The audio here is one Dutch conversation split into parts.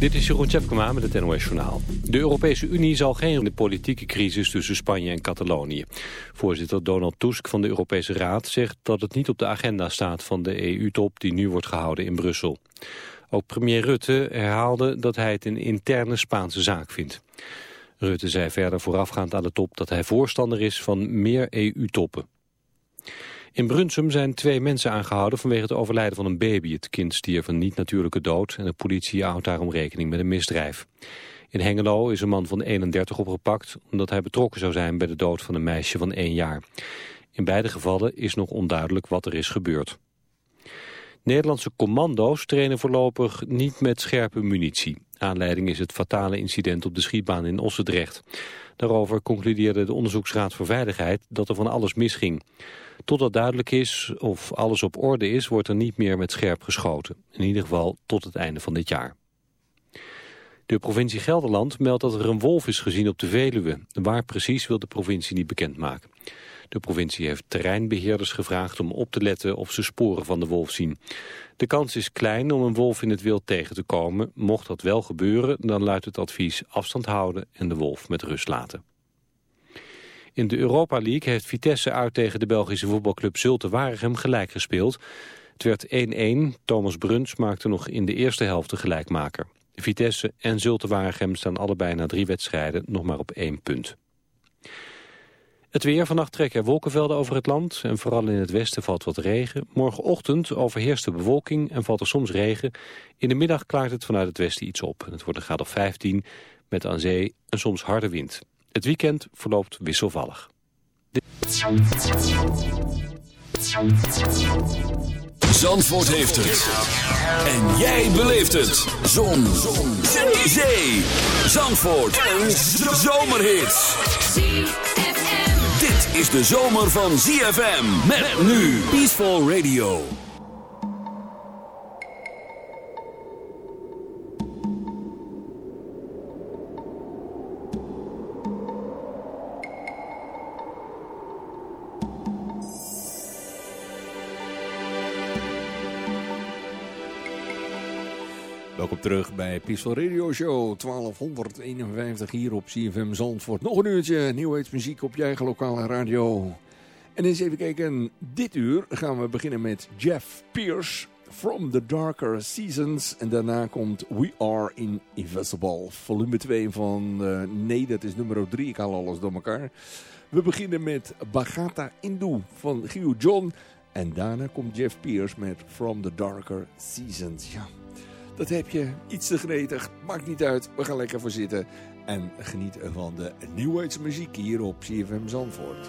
Dit is Jeroen Tjepkema met het NOS Journaal. De Europese Unie zal geen de politieke crisis tussen Spanje en Catalonië. Voorzitter Donald Tusk van de Europese Raad zegt dat het niet op de agenda staat van de EU-top die nu wordt gehouden in Brussel. Ook premier Rutte herhaalde dat hij het een interne Spaanse zaak vindt. Rutte zei verder voorafgaand aan de top dat hij voorstander is van meer EU-toppen. In Brunsum zijn twee mensen aangehouden vanwege het overlijden van een baby. Het kind stierf een niet-natuurlijke dood en de politie houdt daarom rekening met een misdrijf. In Hengelo is een man van 31 opgepakt omdat hij betrokken zou zijn bij de dood van een meisje van 1 jaar. In beide gevallen is nog onduidelijk wat er is gebeurd. Nederlandse commando's trainen voorlopig niet met scherpe munitie. Aanleiding is het fatale incident op de schietbaan in Ossendrecht. Daarover concludeerde de Onderzoeksraad voor Veiligheid dat er van alles misging. Totdat duidelijk is of alles op orde is, wordt er niet meer met scherp geschoten. In ieder geval tot het einde van dit jaar. De provincie Gelderland meldt dat er een wolf is gezien op de Veluwe. Waar precies wil de provincie niet bekendmaken. De provincie heeft terreinbeheerders gevraagd om op te letten of ze sporen van de wolf zien. De kans is klein om een wolf in het wild tegen te komen. Mocht dat wel gebeuren, dan luidt het advies afstand houden en de wolf met rust laten. In de Europa League heeft Vitesse uit tegen de Belgische voetbalclub Zulte Waregem gelijk gespeeld. Het werd 1-1. Thomas Bruns maakte nog in de eerste helft de gelijkmaker. Vitesse en Zulte Waregem staan allebei na drie wedstrijden nog maar op één punt. Het weer. Vannacht trekken wolkenvelden over het land. En vooral in het westen valt wat regen. Morgenochtend overheerst de bewolking en valt er soms regen. In de middag klaart het vanuit het westen iets op. Het wordt een graad of 15 met aan zee een soms harde wind. Het weekend verloopt wisselvallig. Zandvoort heeft het. En jij beleeft het. Zon. Zon. Zee. Zandvoort. Een zomerhit. Is de zomer van ZFM. Met nu Peaceful Radio. Terug bij Peaceful Radio Show 1251 hier op CFM Zandvoort. Nog een uurtje nieuwheidsmuziek op je eigen lokale radio. En eens even kijken, dit uur gaan we beginnen met Jeff Pierce, From the Darker Seasons. En daarna komt We Are Invisible, volume 2 van, uh, nee dat is nummer 3, ik haal alles door elkaar. We beginnen met Bagata Indu van Gio John. En daarna komt Jeff Pierce met From the Darker Seasons. Ja, dat heb je iets te gretig. Maakt niet uit. We gaan lekker voor zitten. En genieten van de nieuwheidsmuziek hier op CFM Zandvoort.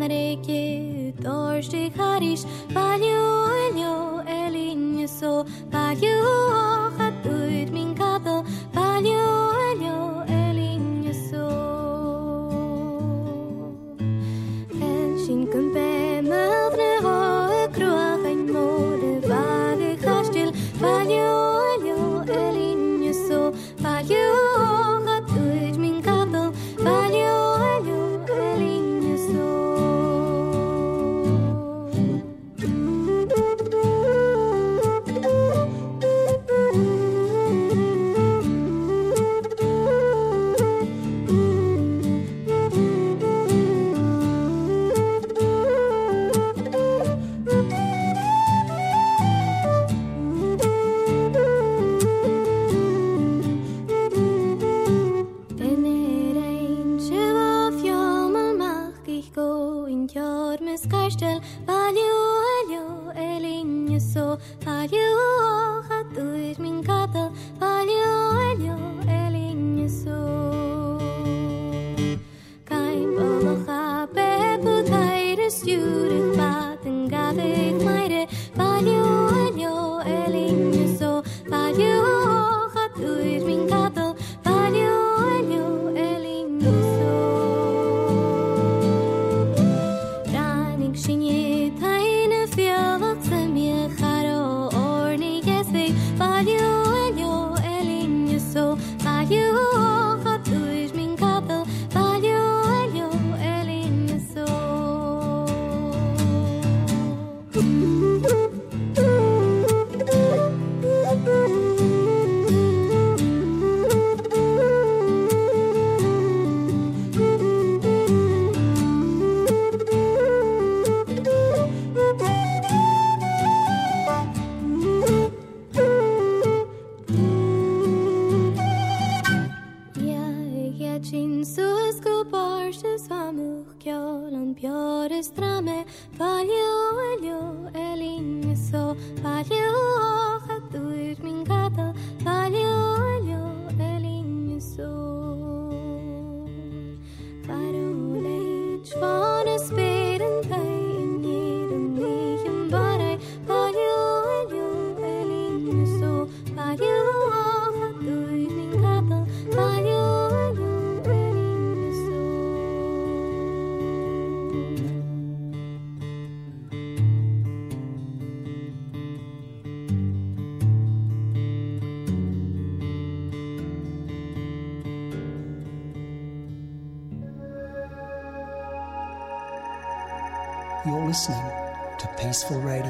на реке дождь хариш палю элиннесо паю ох Blissful Radio.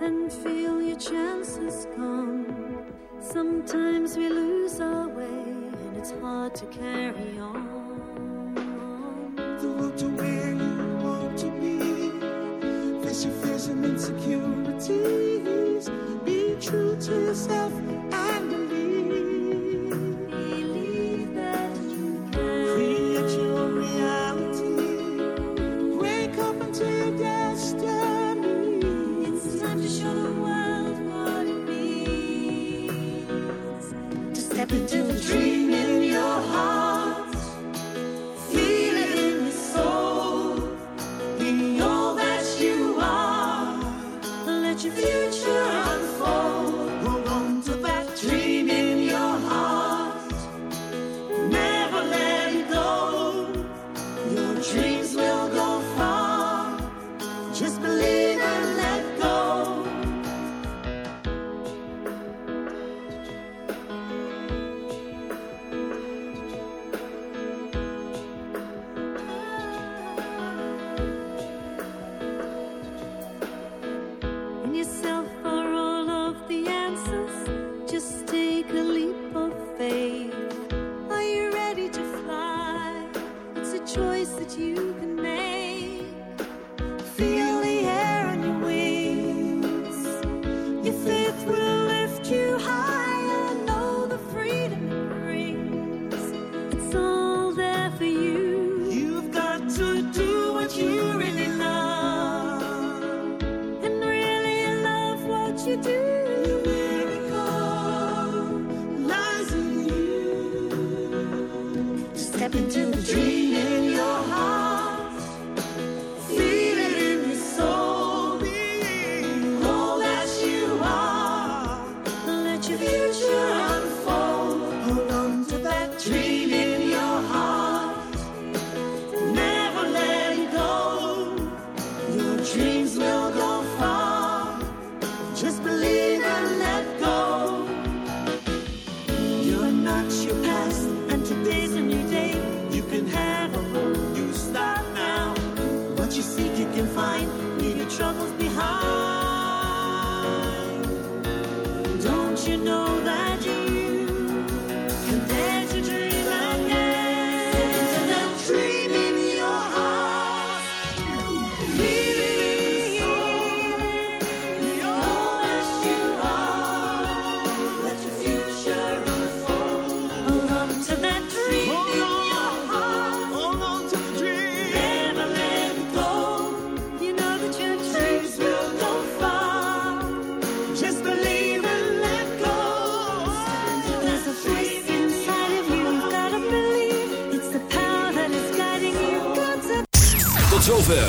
and feel your chances gone. Sometimes we lose our way and it's hard to carry on.